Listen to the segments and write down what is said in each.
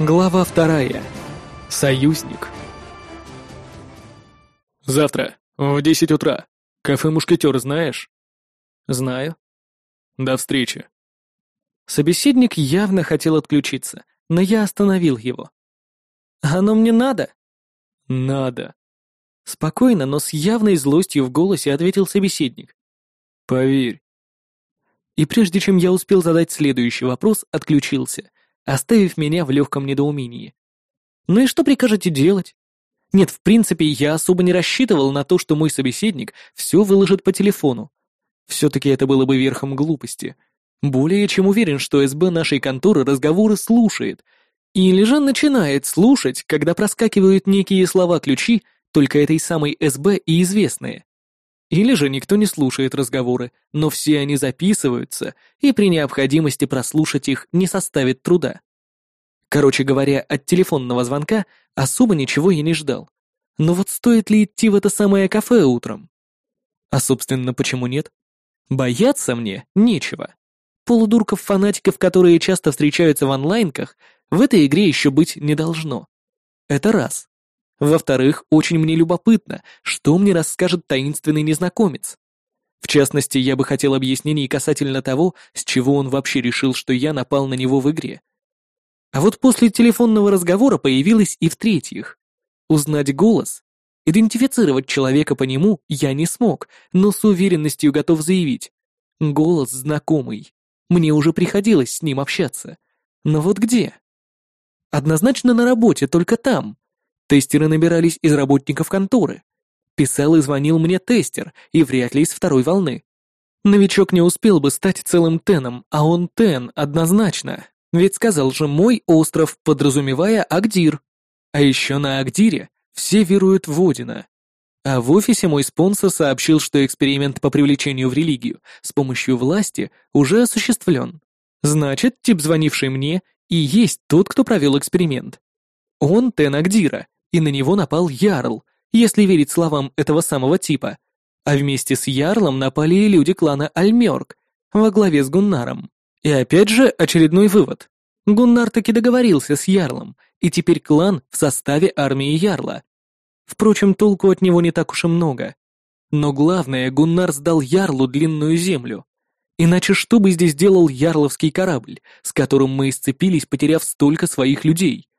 Глава вторая. Союзник. Завтра, в десять утра. Кафе «Мушкетер» знаешь? Знаю. До встречи. Собеседник явно хотел отключиться, но я остановил его. «Оно мне надо?» Надо. Спокойно, но с явной злостью в голосе ответил собеседник. Поверь. И прежде чем я успел задать следующий вопрос, отключился, оставив меня в легком недоумении. Ну и что прикажете делать? Нет, в принципе, я особо не рассчитывал на то, что мой собеседник все выложит по телефону. Все-таки это было бы верхом глупости. Более чем уверен, что СБ нашей конторы разговоры слушает. Или же начинает слушать, когда проскакивают некие слова-ключи, только этой самой СБ и известные. Или же никто не слушает разговоры, но все они записываются, и при необходимости прослушать их не составит труда. Короче говоря, от телефонного звонка особо ничего я не ждал. Но вот стоит ли идти в это самое кафе утром? А собственно, почему нет? Бояться мне нечего. Полудурков-фанатиков, которые часто встречаются в онлайнках, в этой игре еще быть не должно. Это раз. Во-вторых, очень мне любопытно, что мне расскажет таинственный незнакомец. В частности, я бы хотел объяснений касательно того, с чего он вообще решил, что я напал на него в игре. А вот после телефонного разговора появилось и в-третьих. Узнать голос, идентифицировать человека по нему я не смог, но с уверенностью готов заявить. Голос знакомый. Мне уже приходилось с ним общаться. Но вот где? Однозначно на работе, только там. Тестеры набирались из работников конторы. Писал и звонил мне тестер, и вряд ли из второй волны. Новичок не успел бы стать целым Теном, а он Тен однозначно. Ведь сказал же мой остров, подразумевая Агдир. А еще на Агдире все веруют в Одина. А в офисе мой спонсор сообщил, что эксперимент по привлечению в религию с помощью власти уже осуществлен. Значит, тип, звонивший мне, и есть тот, кто провел эксперимент. Он Тен Агдира, и на него напал Ярл, если верить словам этого самого типа. А вместе с Ярлом напали и люди клана Альмёрк во главе с Гуннаром. И опять же очередной вывод. Гуннар таки договорился с Ярлом, и теперь клан в составе армии Ярла. Впрочем, толку от него не так уж и много. Но главное, Гуннар сдал Ярлу длинную землю. Иначе что бы здесь делал ярловский корабль, с которым мы исцепились, потеряв столько своих людей?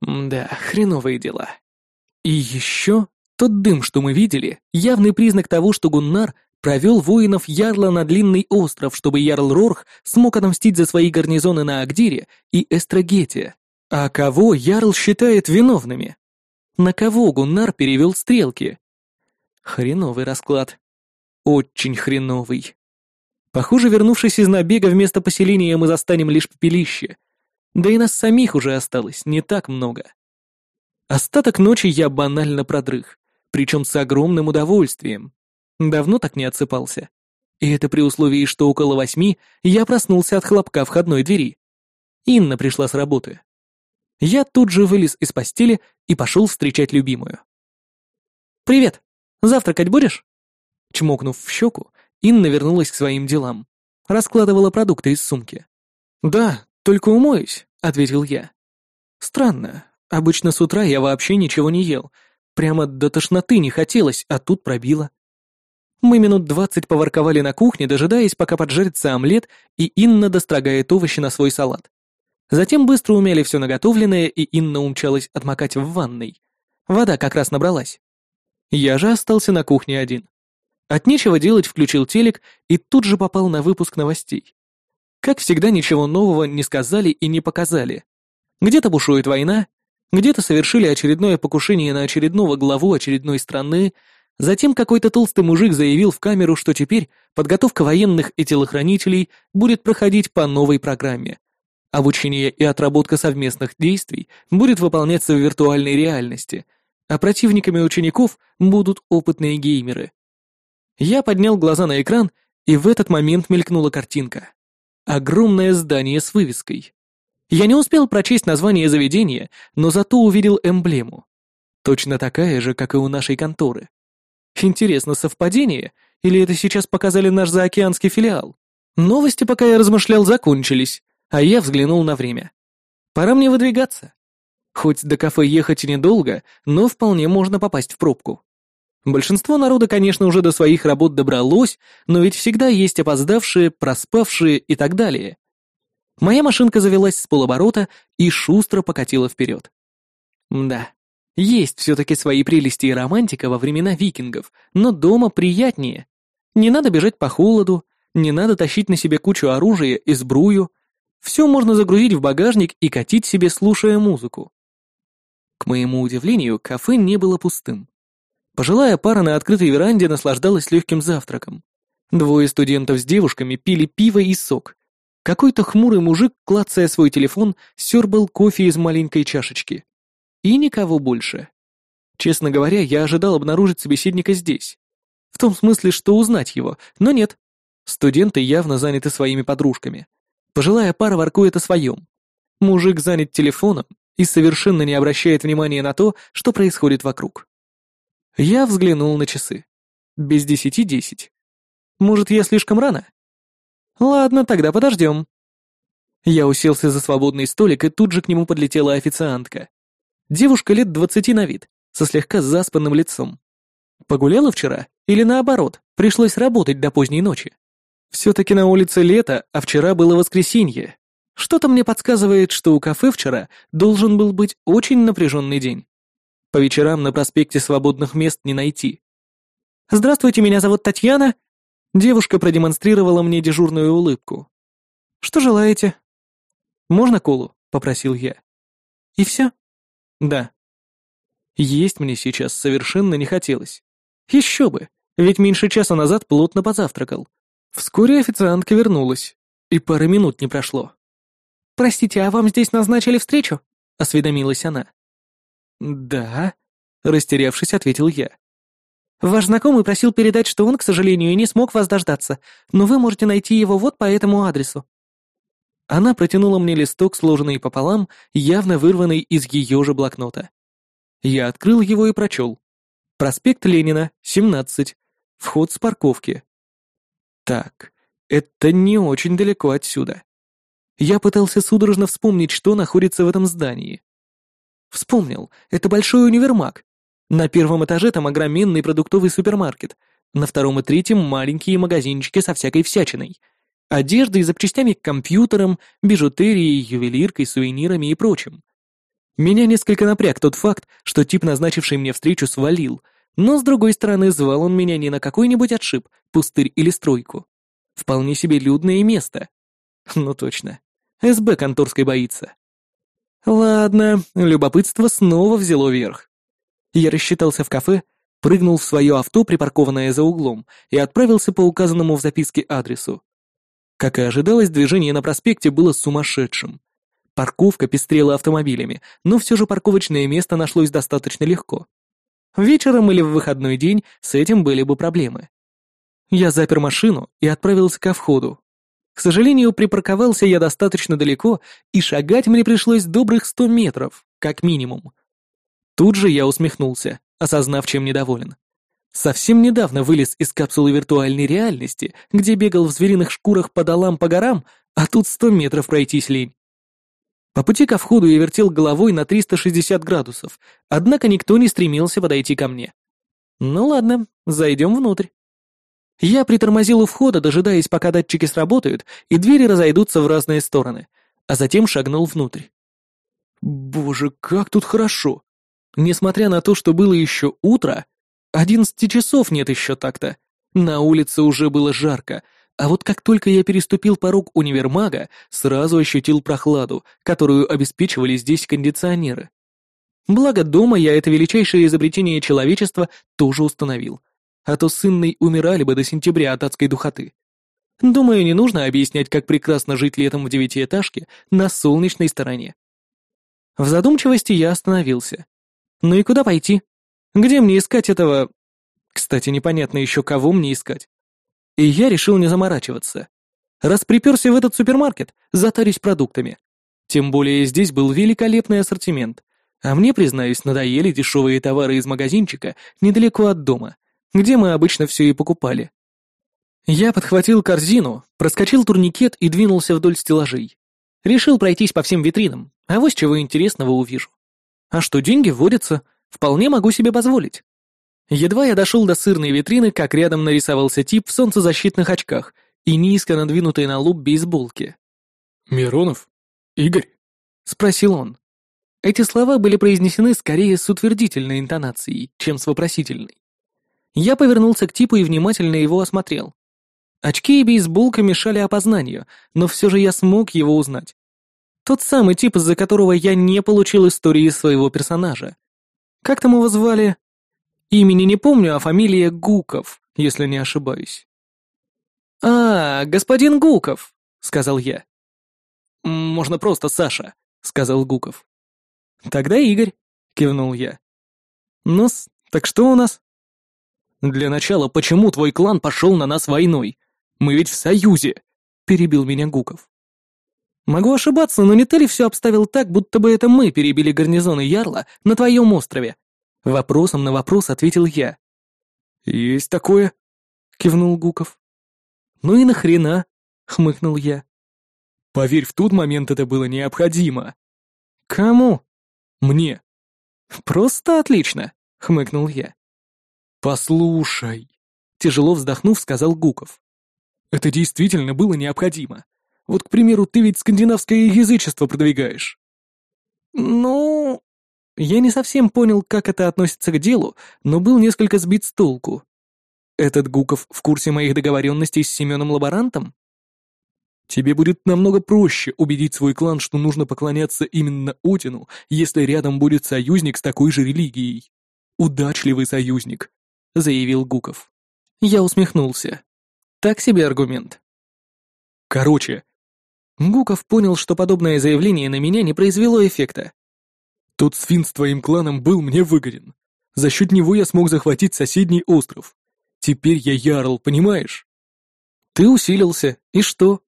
Да, хреновые дела. И еще тот дым, что мы видели, явный признак того, что Гуннар провел воинов Ярла на длинный остров, чтобы Ярл Рорх смог отомстить за свои гарнизоны на Агдире и Эстрагете. А кого Ярл считает виновными? На кого Гуннар перевел стрелки? Хреновый расклад. Очень хреновый. Похоже, вернувшись из набега вместо поселения, мы застанем лишь пепелище. Да и нас самих уже осталось не так много. Остаток ночи я банально продрых, причем с огромным удовольствием. Давно так не отсыпался. И это при условии, что около восьми я проснулся от хлопка входной двери. Инна пришла с работы. Я тут же вылез из постели и пошел встречать любимую. «Привет! Завтракать будешь?» Чмокнув в щеку, Инна вернулась к своим делам. Раскладывала продукты из сумки. «Да, только умоюсь. — ответил я. «Странно. Обычно с утра я вообще ничего не ел. Прямо до тошноты не хотелось, а тут пробило». Мы минут двадцать поворковали на кухне, дожидаясь, пока поджарится омлет, и Инна дострогает овощи на свой салат. Затем быстро умяли все наготовленное, и Инна умчалась отмокать в ванной. Вода как раз набралась. Я же остался на кухне один. От нечего делать включил телек и тут же попал на выпуск новостей. Как всегда, ничего нового не сказали и не показали. Где-то бушует война, где-то совершили очередное покушение на очередного главу очередной страны, затем какой-то толстый мужик заявил в камеру, что теперь подготовка военных и телохранителей будет проходить по новой программе. Обучение и отработка совместных действий будет выполняться в виртуальной реальности, а противниками учеников будут опытные геймеры. Я поднял глаза на экран, и в этот момент мелькнула картинка. Огромное здание с вывеской. Я не успел прочесть название заведения, но зато увидел эмблему. Точно такая же, как и у нашей конторы. Интересно, совпадение? Или это сейчас показали наш заокеанский филиал? Новости, пока я размышлял, закончились, а я взглянул на время. Пора мне выдвигаться. Хоть до кафе ехать и недолго, но вполне можно попасть в пробку. Большинство народа, конечно, уже до своих работ добралось, но ведь всегда есть опоздавшие, проспавшие и так далее. Моя машинка завелась с полоборота и шустро покатила вперед. Да, есть все-таки свои прелести и романтика во времена викингов, но дома приятнее. Не надо бежать по холоду, не надо тащить на себе кучу оружия и сбрую. Все можно загрузить в багажник и катить себе, слушая музыку. К моему удивлению, кафе не было пустым. Пожилая пара на открытой веранде наслаждалась легким завтраком. Двое студентов с девушками пили пиво и сок. Какой-то хмурый мужик, клацая свой телефон, сёрбал кофе из маленькой чашечки. И никого больше. Честно говоря, я ожидал обнаружить собеседника здесь. В том смысле, что узнать его, но нет. Студенты явно заняты своими подружками. Пожилая пара воркует о своем. Мужик занят телефоном и совершенно не обращает внимания на то, что происходит вокруг. Я взглянул на часы. Без десяти десять. Может, я слишком рано? Ладно, тогда подождем. Я уселся за свободный столик, и тут же к нему подлетела официантка. Девушка лет двадцати на вид, со слегка заспанным лицом. Погуляла вчера? Или наоборот, пришлось работать до поздней ночи? Все-таки на улице лето, а вчера было воскресенье. Что-то мне подсказывает, что у кафе вчера должен был быть очень напряженный день. По вечерам на проспекте свободных мест не найти. «Здравствуйте, меня зовут Татьяна». Девушка продемонстрировала мне дежурную улыбку. «Что желаете?» «Можно колу?» — попросил я. «И все?» Да. Есть мне сейчас совершенно не хотелось. Еще бы, ведь меньше часа назад плотно позавтракал. Вскоре официантка вернулась, и пары минут не прошло. «Простите, а вам здесь назначили встречу?» — осведомилась она. «Да», — растерявшись, ответил я. «Ваш знакомый просил передать, что он, к сожалению, не смог вас дождаться, но вы можете найти его вот по этому адресу». Она протянула мне листок, сложенный пополам, явно вырванный из ее же блокнота. Я открыл его и прочел. Проспект Ленина, 17. Вход с парковки. Так, это не очень далеко отсюда. Я пытался судорожно вспомнить, что находится в этом здании. Вспомнил, это большой универмаг. На первом этаже там огроменный продуктовый супермаркет, на втором и третьем маленькие магазинчики со всякой всячиной — Одеждой, запчастями к компьютерам, бижутерией, ювелиркой, сувенирами и прочим. Меня несколько напряг тот факт, что тип, назначивший мне встречу, свалил, но, с другой стороны, звал он меня не на какой-нибудь отшиб, пустырь или стройку. Вполне себе людное место. Ну точно. СБ конторской боится. Ладно, любопытство снова взяло верх. Я рассчитался в кафе, прыгнул в свое авто, припаркованное за углом, и отправился по указанному в записке адресу. Как и ожидалось, движение на проспекте было сумасшедшим. Парковка пестрела автомобилями, но все же парковочное место нашлось достаточно легко. Вечером или в выходной день с этим были бы проблемы. Я запер машину и отправился ко входу. К сожалению, припарковался я достаточно далеко, и шагать мне пришлось добрых сто метров, как минимум. Тут же я усмехнулся, осознав, чем недоволен. Совсем недавно вылез из капсулы виртуальной реальности, где бегал в звериных шкурах по долам по горам, а тут сто метров пройтись лень. По пути ко входу я вертел головой на 360 градусов, однако никто не стремился подойти ко мне. Ну ладно, зайдем внутрь. Я притормозил у входа, дожидаясь, пока датчики сработают, и двери разойдутся в разные стороны, а затем шагнул внутрь. Боже, как тут хорошо! Несмотря на то, что было еще утро, Одиннадцати часов нет еще так-то. На улице уже было жарко, а вот как только я переступил порог универмага, сразу ощутил прохладу, которую обеспечивали здесь кондиционеры. Благо дома я это величайшее изобретение человечества тоже установил. А то сынной умирали бы до сентября от адской духоты. Думаю, не нужно объяснять, как прекрасно жить летом в девятиэтажке на солнечной стороне. В задумчивости я остановился. Ну и куда пойти? Где мне искать этого... Кстати, непонятно еще, кого мне искать. И я решил не заморачиваться. Раз приперся в этот супермаркет, затарюсь продуктами. Тем более здесь был великолепный ассортимент. А мне, признаюсь, надоели дешевые товары из магазинчика недалеко от дома, где мы обычно все и покупали. Я подхватил корзину, проскочил турникет и двинулся вдоль стеллажей. Решил пройтись по всем витринам, А вот чего интересного увижу. А что, деньги вводятся, вполне могу себе позволить. Едва я дошел до сырной витрины, как рядом нарисовался тип в солнцезащитных очках и низко надвинутой на лоб бейсболке. «Миронов? Игорь?» — спросил он. Эти слова были произнесены скорее с утвердительной интонацией, чем с вопросительной. Я повернулся к типу и внимательно его осмотрел. Очки и бейсболка мешали опознанию, но все же я смог его узнать. Тот самый тип, из-за которого я не получил истории своего персонажа. Как там его звали? Имени не помню, а фамилия Гуков, если не ошибаюсь. «А, господин Гуков», — сказал я. «Можно просто Саша», — сказал Гуков. «Тогда Игорь», — кивнул я. ну так что у нас?» «Для начала, почему твой клан пошел на нас войной? Мы ведь в союзе», — перебил меня Гуков. Могу ошибаться, но не ты ли все обставил так, будто бы это мы перебили гарнизоны Ярла на твоем острове? Вопросом на вопрос ответил я. Есть такое, кивнул Гуков. Ну и нахрена, хмыкнул я. Поверь, в тот момент это было необходимо. Кому? Мне. Просто отлично, хмыкнул я. Послушай, тяжело вздохнув, сказал Гуков. Это действительно было необходимо. Вот, к примеру, ты ведь скандинавское язычество продвигаешь». «Ну...» Я не совсем понял, как это относится к делу, но был несколько сбит с толку. Этот Гуков в курсе моих договоренностей с Семеном Лаборантом? Тебе будет намного проще убедить свой клан, что нужно поклоняться именно Отину, если рядом будет союзник с такой же религией. Удачливый союзник, заявил Гуков. Я усмехнулся. Так себе аргумент. Короче, Гуков понял, что подобное заявление на меня не произвело эффекта. «Тот свин с твоим кланом был мне выгоден. За счет него я смог захватить соседний остров. Теперь я ярл, понимаешь?» «Ты усилился. И что?»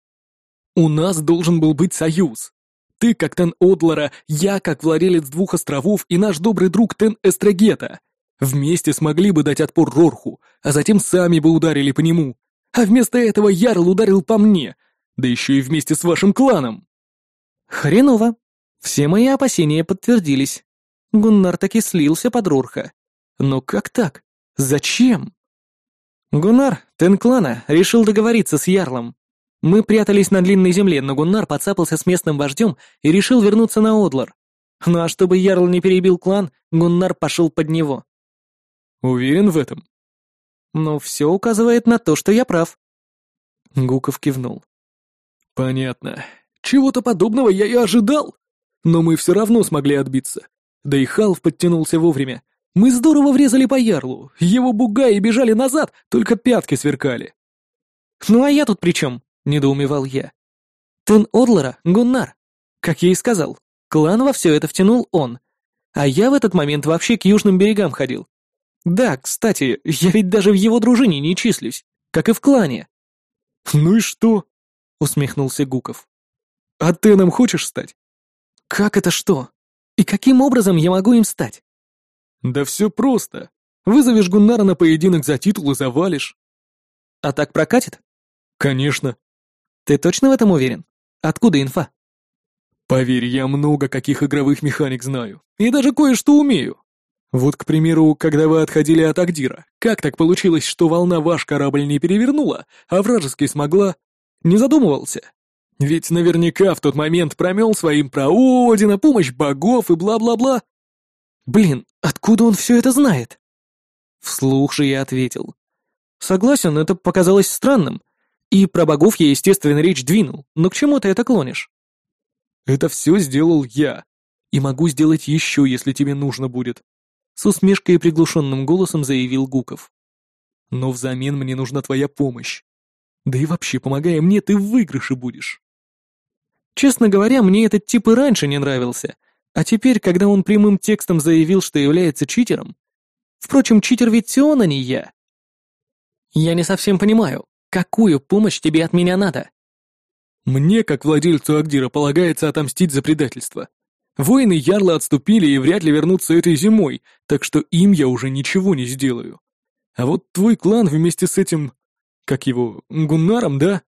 «У нас должен был быть союз. Ты как Тен Одлара, я как владелец двух островов и наш добрый друг Тен Эстрагета. Вместе смогли бы дать отпор Рорху, а затем сами бы ударили по нему. А вместо этого Ярл ударил по мне, да еще и вместе с вашим кланом!» «Хреново. Все мои опасения подтвердились. Гуннар таки слился под Рурха. Но как так? Зачем?» Гуннар, тен клана, решил договориться с Ярлом. Мы прятались на длинной земле, но Гуннар подцапался с местным вождем и решил вернуться на Одлар. Ну а чтобы Ярл не перебил клан, Гуннар пошел под него. «Уверен в этом?» «Ну, все указывает на то, что я прав». Гуков кивнул. «Понятно. Чего-то подобного я и ожидал. Но мы все равно смогли отбиться. Да и Халф подтянулся вовремя. Мы здорово врезали по ярлу. Его бугаи бежали назад, только пятки сверкали». «Ну а я тут при чем?» — недоумевал я. «Тын Одлера — Гуннар. Как я и сказал, клан во все это втянул он. А я в этот момент вообще к южным берегам ходил. Да, кстати, я ведь даже в его дружине не числюсь, как и в клане». «Ну и что?» — усмехнулся Гуков. «А ты нам хочешь стать?» «Как это что? И каким образом я могу им стать?» «Да все просто. Вызовешь Гуннара на поединок за титул и завалишь». «А так прокатит?» «Конечно». «Ты точно в этом уверен? Откуда инфа?» «Поверь, я много каких игровых механик знаю. И даже кое-что умею. Вот, к примеру, когда вы отходили от Агдира, как так получилось, что волна ваш корабль не перевернула, а вражеский смогла? Не задумывался? Ведь наверняка в тот момент промел своим про Одина, помощь богов и бла-бла-бла. Блин, откуда он все это знает? Вслух же я ответил. Согласен, это показалось странным. И про богов я, естественно, речь двинул, но к чему ты это клонишь? Это все сделал я. И могу сделать еще, если тебе нужно будет. С усмешкой и приглушенным голосом заявил Гуков. Но взамен мне нужна твоя помощь. Да и вообще, помогая мне, ты в выигрыше будешь. Честно говоря, мне этот тип и раньше не нравился, а теперь, когда он прямым текстом заявил, что является читером... Впрочем, читер ведь Тион, а не я. Я не совсем понимаю, какую помощь тебе от меня надо? Мне, как владельцу Агдира, полагается отомстить за предательство. Воины Ярла отступили и вряд ли вернутся этой зимой, так что им я уже ничего не сделаю. А вот твой клан вместе с этим как его, Гуннаром, да?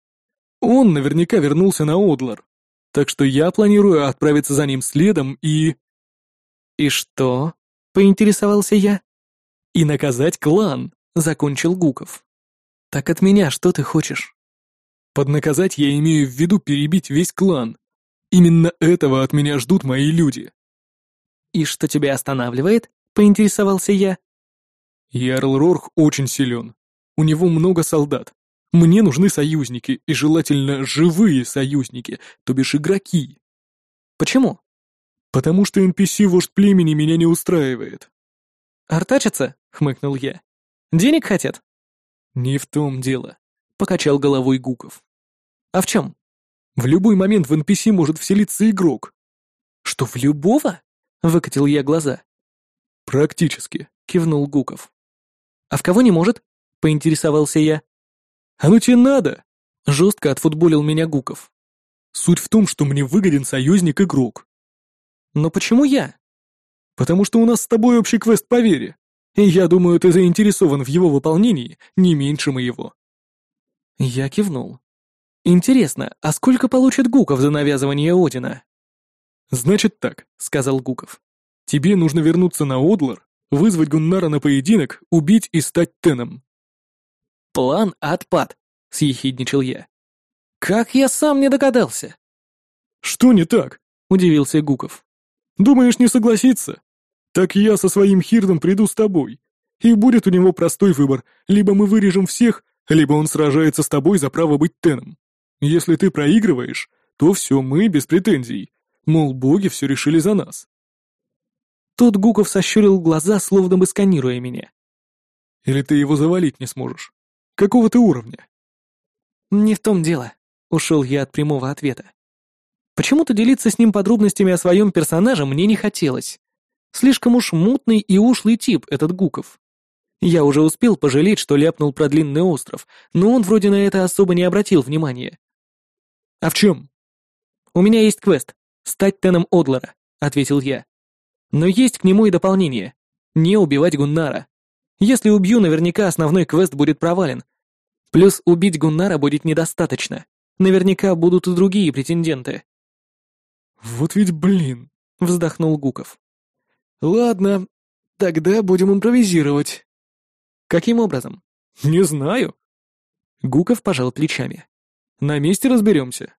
Он наверняка вернулся на Одлар. Так что я планирую отправиться за ним следом и... «И что?» — поинтересовался я. «И наказать клан», — закончил Гуков. «Так от меня что ты хочешь?» «Под наказать я имею в виду перебить весь клан. Именно этого от меня ждут мои люди». «И что тебя останавливает?» — поинтересовался я. «Ярл Рорх очень силен. У него много солдат. Мне нужны союзники, и желательно живые союзники, то бишь игроки». «Почему?» «Потому что NPC-вождь племени меня не устраивает». «Артачатся?» — хмыкнул я. «Денег хотят?» «Не в том дело», — покачал головой Гуков. «А в чем?» «В любой момент в NPC может вселиться игрок». «Что, в любого?» — выкатил я глаза. «Практически», — кивнул Гуков. «А в кого не может?» — поинтересовался я. «А ну тебе надо!» — жестко отфутболил меня Гуков. «Суть в том, что мне выгоден союзник-игрок». «Но почему я?» «Потому что у нас с тобой общий квест по вере, и я думаю, ты заинтересован в его выполнении не меньше моего». Я кивнул. «Интересно, а сколько получит Гуков за навязывание Одина?» «Значит так», — сказал Гуков. «Тебе нужно вернуться на Одлар, вызвать Гуннара на поединок, убить и стать Теном». «План отпад», — съехидничал я. «Как я сам не догадался?» «Что не так?» — удивился Гуков. «Думаешь, не согласится? Так я со своим Хирдом приду с тобой. И будет у него простой выбор, либо мы вырежем всех, либо он сражается с тобой за право быть Теном. Если ты проигрываешь, то все, мы без претензий. Мол, боги все решили за нас. Тут Гуков сощурил глаза, словно бы сканируя меня. Или ты его завалить не сможешь? Какого ты уровня? Не в том дело. Ушел я от прямого ответа. Почему-то делиться с ним подробностями о своем персонаже мне не хотелось. Слишком уж мутный и ушлый тип этот Гуков. Я уже успел пожалеть, что ляпнул про длинный остров, но он вроде на это особо не обратил внимания. «А в чем?» «У меня есть квест. Стать Теном Одлера», — ответил я. «Но есть к нему и дополнение. Не убивать Гуннара. Если убью, наверняка основной квест будет провален. Плюс убить Гуннара будет недостаточно. Наверняка будут и другие претенденты». «Вот ведь блин», — вздохнул Гуков. «Ладно, тогда будем импровизировать». «Каким образом?» «Не знаю». Гуков пожал плечами. «На месте разберемся.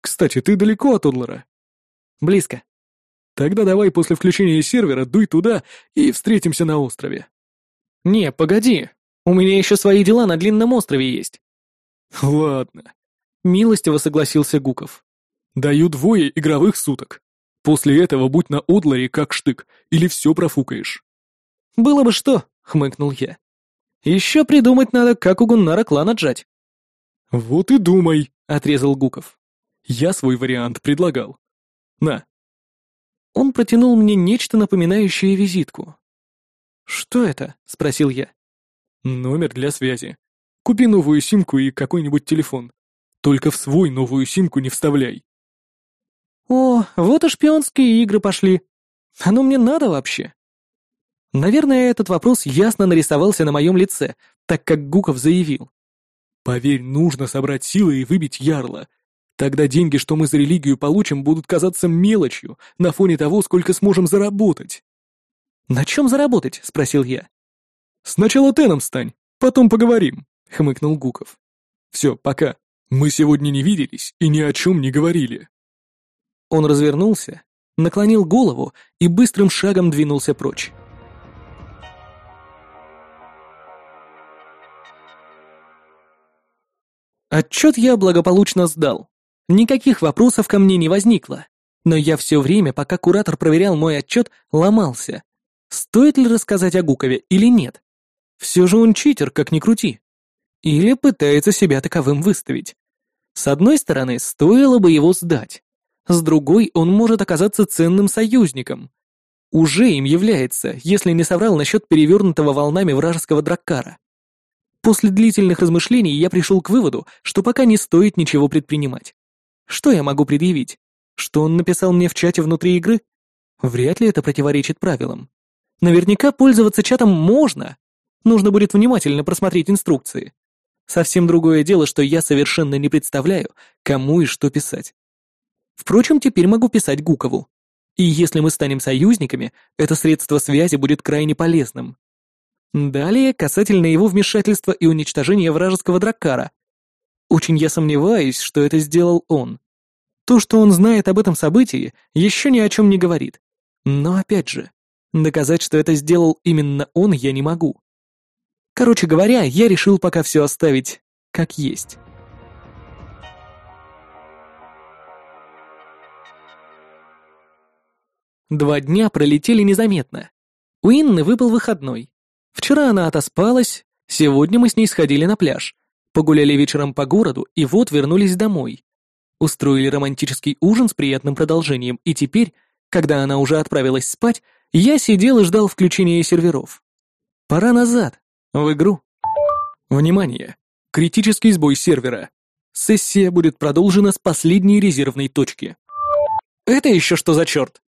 Кстати, ты далеко от Одлара?» «Близко». «Тогда давай после включения сервера дуй туда и встретимся на острове». «Не, погоди. У меня еще свои дела на длинном острове есть». «Ладно», — милостиво согласился Гуков. «Даю двое игровых суток. После этого будь на Одларе как штык, или все профукаешь». «Было бы что», — хмыкнул я. «Еще придумать надо, как у Гуннара клан отжать». «Вот и думай», — отрезал Гуков. «Я свой вариант предлагал. На». Он протянул мне нечто напоминающее визитку. «Что это?» — спросил я. «Номер для связи. Купи новую симку и какой-нибудь телефон. Только в свой новую симку не вставляй». «О, вот и шпионские игры пошли. Оно мне надо вообще?» Наверное, этот вопрос ясно нарисовался на моем лице, так как Гуков заявил. «Поверь, нужно собрать силы и выбить ярла. Тогда деньги, что мы за религию получим, будут казаться мелочью на фоне того, сколько сможем заработать». «На чем заработать?» — спросил я. «Сначала теном стань, потом поговорим», — хмыкнул Гуков. «Все, пока. Мы сегодня не виделись и ни о чем не говорили». Он развернулся, наклонил голову и быстрым шагом двинулся прочь. Отчет я благополучно сдал. Никаких вопросов ко мне не возникло. Но я все время, пока куратор проверял мой отчет, ломался. Стоит ли рассказать о Гукове или нет? Все же он читер, как ни крути. Или пытается себя таковым выставить. С одной стороны, стоило бы его сдать. С другой, он может оказаться ценным союзником. Уже им является, если не соврал насчет перевернутого волнами вражеского драккара. После длительных размышлений я пришел к выводу, что пока не стоит ничего предпринимать. Что я могу предъявить? Что он написал мне в чате внутри игры? Вряд ли это противоречит правилам. Наверняка пользоваться чатом можно. Нужно будет внимательно просмотреть инструкции. Совсем другое дело, что я совершенно не представляю, кому и что писать. Впрочем, теперь могу писать Гукову. И если мы станем союзниками, это средство связи будет крайне полезным. Далее, касательно его вмешательства и уничтожения вражеского драккара. Очень я сомневаюсь, что это сделал он. То, что он знает об этом событии, еще ни о чем не говорит. Но опять же, доказать, что это сделал именно он, я не могу. Короче говоря, я решил пока все оставить как есть. Два дня пролетели незаметно. У Инны выпал выходной. Вчера она отоспалась, сегодня мы с ней сходили на пляж, погуляли вечером по городу и вот вернулись домой. Устроили романтический ужин с приятным продолжением, и теперь, когда она уже отправилась спать, я сидел и ждал включения серверов. Пора назад, в игру. Внимание! Критический сбой сервера. Сессия будет продолжена с последней резервной точки. Это еще что за черт?